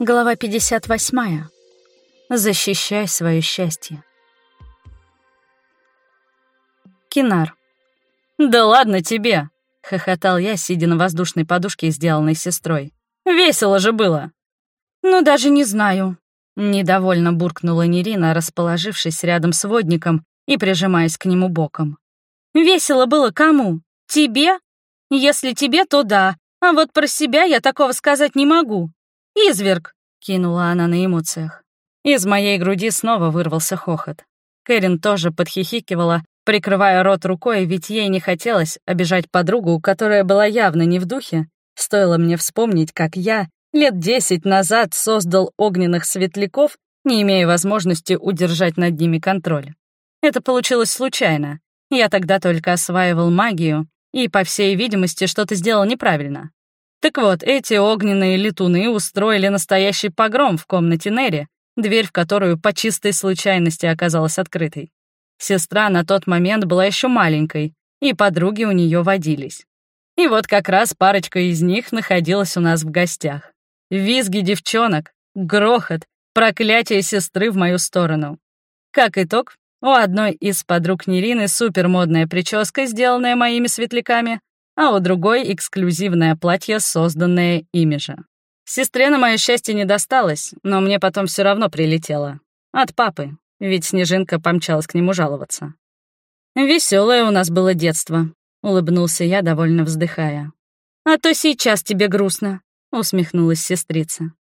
Глава 58. Защищай свое счастье. Кинар. «Да ладно тебе!» — хохотал я, сидя на воздушной подушке, сделанной сестрой. «Весело же было!» «Ну, даже не знаю», — недовольно буркнула Нерина, расположившись рядом с водником и прижимаясь к нему боком. «Весело было кому? Тебе? Если тебе, то да, а вот про себя я такого сказать не могу. «Изверг!» — кинула она на эмоциях. Из моей груди снова вырвался хохот. Кэрин тоже подхихикивала, прикрывая рот рукой, ведь ей не хотелось обижать подругу, которая была явно не в духе. Стоило мне вспомнить, как я лет десять назад создал огненных светляков, не имея возможности удержать над ними контроль. Это получилось случайно. Я тогда только осваивал магию и, по всей видимости, что-то сделал неправильно. Так вот, эти огненные летуны устроили настоящий погром в комнате Нерри, дверь в которую по чистой случайности оказалась открытой. Сестра на тот момент была еще маленькой, и подруги у нее водились. И вот как раз парочка из них находилась у нас в гостях. Визги девчонок, грохот, проклятие сестры в мою сторону. Как итог, у одной из подруг Нерины супермодная прическа, сделанная моими светляками, а у другой — эксклюзивное платье, созданное ими же. Сестре на мое счастье не досталось, но мне потом все равно прилетело. От папы, ведь Снежинка помчалась к нему жаловаться. Веселое у нас было детство», — улыбнулся я, довольно вздыхая. «А то сейчас тебе грустно», — усмехнулась сестрица.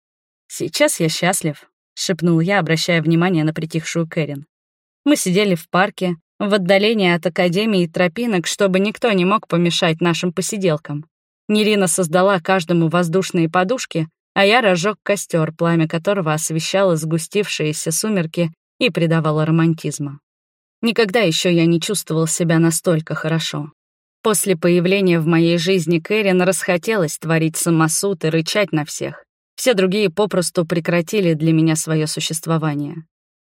«Сейчас я счастлив», — шепнул я, обращая внимание на притихшую Кэрин. Мы сидели в парке, в отдалении от Академии тропинок, чтобы никто не мог помешать нашим посиделкам. Нерина создала каждому воздушные подушки, а я разжег костер, пламя которого освещало сгустившиеся сумерки и придавало романтизма. Никогда еще я не чувствовал себя настолько хорошо. После появления в моей жизни Кэрин расхотелось творить самосуд и рычать на всех. Все другие попросту прекратили для меня свое существование.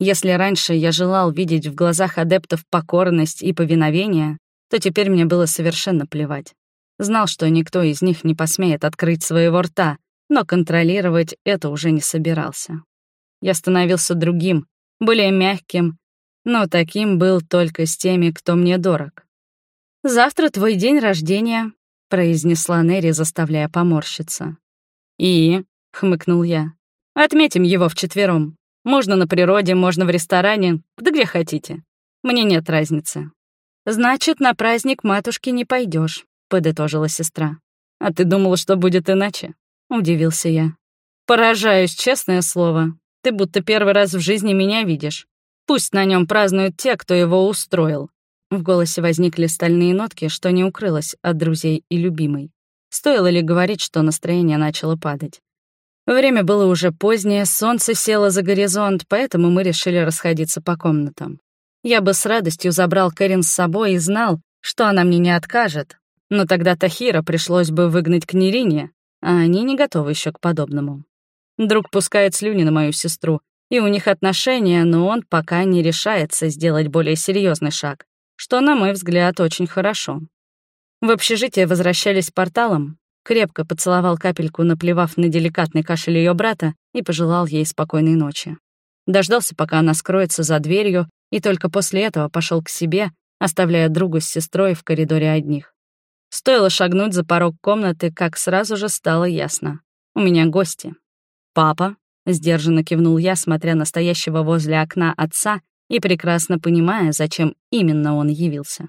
Если раньше я желал видеть в глазах адептов покорность и повиновение, то теперь мне было совершенно плевать. Знал, что никто из них не посмеет открыть своего рта, но контролировать это уже не собирался. Я становился другим, более мягким, но таким был только с теми, кто мне дорог. «Завтра твой день рождения», — произнесла Нерри, заставляя поморщиться. «И?» — хмыкнул я. «Отметим его вчетвером. Можно на природе, можно в ресторане, да где хотите. Мне нет разницы». «Значит, на праздник матушки не пойдешь, подытожила сестра. «А ты думала, что будет иначе?» — удивился я. «Поражаюсь, честное слово. Ты будто первый раз в жизни меня видишь. Пусть на нем празднуют те, кто его устроил». В голосе возникли стальные нотки, что не укрылось от друзей и любимой. Стоило ли говорить, что настроение начало падать? Время было уже позднее, солнце село за горизонт, поэтому мы решили расходиться по комнатам. Я бы с радостью забрал Кэрин с собой и знал, что она мне не откажет, но тогда Тахира пришлось бы выгнать к Нерине, а они не готовы еще к подобному. Друг пускает слюни на мою сестру, и у них отношения, но он пока не решается сделать более серьезный шаг, что, на мой взгляд, очень хорошо. В общежитие возвращались порталом, крепко поцеловал капельку, наплевав на деликатный кашель ее брата, и пожелал ей спокойной ночи. Дождался, пока она скроется за дверью, и только после этого пошел к себе, оставляя другу с сестрой в коридоре одних. Стоило шагнуть за порог комнаты, как сразу же стало ясно. У меня гости. «Папа», — сдержанно кивнул я, смотря на стоящего возле окна отца и прекрасно понимая, зачем именно он явился.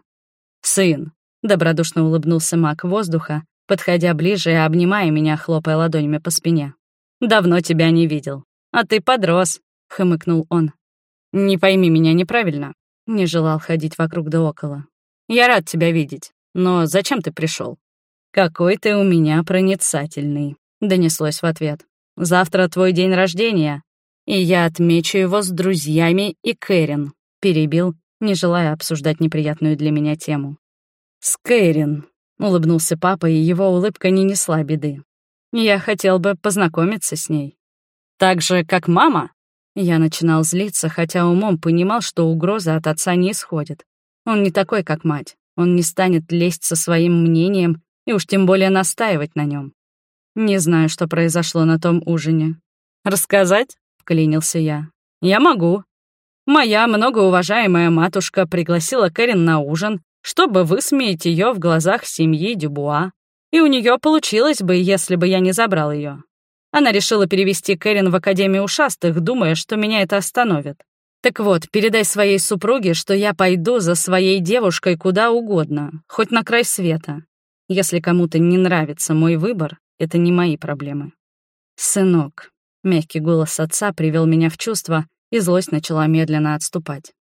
«Сын», — добродушно улыбнулся маг воздуха, подходя ближе и обнимая меня, хлопая ладонями по спине. «Давно тебя не видел. А ты подрос», — хмыкнул он. «Не пойми меня неправильно», — не желал ходить вокруг да около. «Я рад тебя видеть, но зачем ты пришел? «Какой ты у меня проницательный», — донеслось в ответ. «Завтра твой день рождения, и я отмечу его с друзьями и Кэрин», — перебил, не желая обсуждать неприятную для меня тему. «С Кэрин», Улыбнулся папа, и его улыбка не несла беды. Я хотел бы познакомиться с ней. Так же, как мама? Я начинал злиться, хотя умом понимал, что угроза от отца не исходит. Он не такой, как мать. Он не станет лезть со своим мнением и уж тем более настаивать на нем. Не знаю, что произошло на том ужине. «Рассказать?» — вклинился я. «Я могу. Моя многоуважаемая матушка пригласила Кэрин на ужин, чтобы высмеять ее в глазах семьи Дюбуа. И у нее получилось бы, если бы я не забрал ее. Она решила перевести Кэрин в Академию ушастых, думая, что меня это остановит. Так вот, передай своей супруге, что я пойду за своей девушкой куда угодно, хоть на край света. Если кому-то не нравится мой выбор, это не мои проблемы. Сынок, мягкий голос отца привел меня в чувство, и злость начала медленно отступать.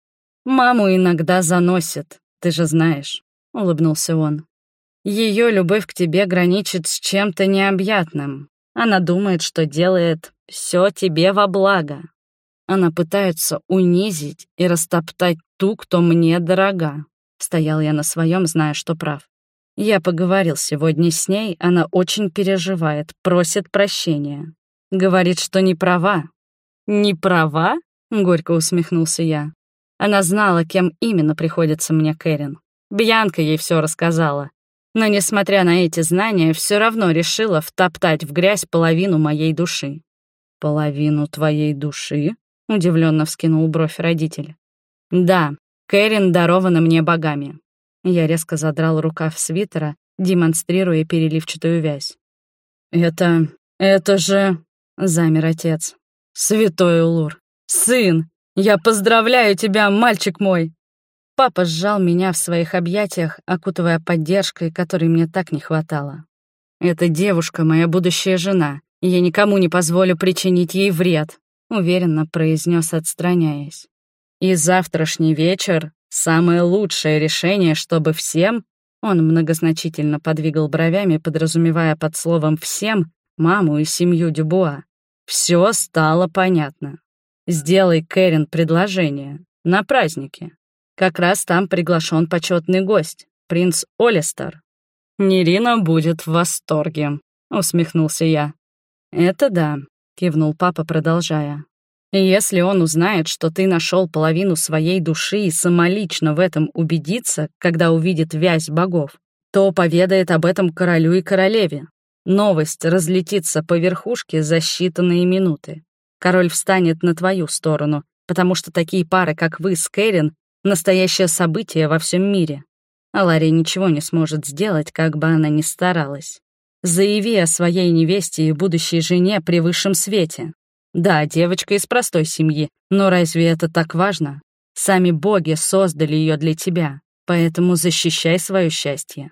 Маму иногда заносит, ты же знаешь, улыбнулся он. Ее любовь к тебе граничит с чем-то необъятным. Она думает, что делает все тебе во благо. Она пытается унизить и растоптать ту, кто мне дорога. Стоял я на своем, зная, что прав. Я поговорил сегодня с ней, она очень переживает, просит прощения. Говорит, что не права. «Не права?» — горько усмехнулся я. Она знала, кем именно приходится мне Кэрин. Бьянка ей все рассказала. Но, несмотря на эти знания, все равно решила втоптать в грязь половину моей души. «Половину твоей души?» — удивленно вскинул бровь родитель. «Да, Кэрин дарована мне богами». Я резко задрал рукав свитера, демонстрируя переливчатую вязь. «Это... это же...» — замер отец. «Святой Улур! Сын! Я поздравляю тебя, мальчик мой!» Папа сжал меня в своих объятиях, окутывая поддержкой, которой мне так не хватало. «Эта девушка — моя будущая жена, и я никому не позволю причинить ей вред», — уверенно произнес, отстраняясь. «И завтрашний вечер — самое лучшее решение, чтобы всем...» Он многозначительно подвигал бровями, подразумевая под словом «всем» маму и семью Дюбуа. Все стало понятно. Сделай Кэрин предложение на празднике. Как раз там приглашен почетный гость, принц Олистер. «Нерина будет в восторге», — усмехнулся я. «Это да», — кивнул папа, продолжая. «Если он узнает, что ты нашел половину своей души и самолично в этом убедится, когда увидит вязь богов, то поведает об этом королю и королеве. Новость разлетится по верхушке за считанные минуты. Король встанет на твою сторону, потому что такие пары, как вы с Кэрин, Настоящее событие во всем мире. А Ларри ничего не сможет сделать, как бы она ни старалась. Заяви о своей невесте и будущей жене при высшем свете. Да, девочка из простой семьи, но разве это так важно? Сами боги создали ее для тебя, поэтому защищай свое счастье.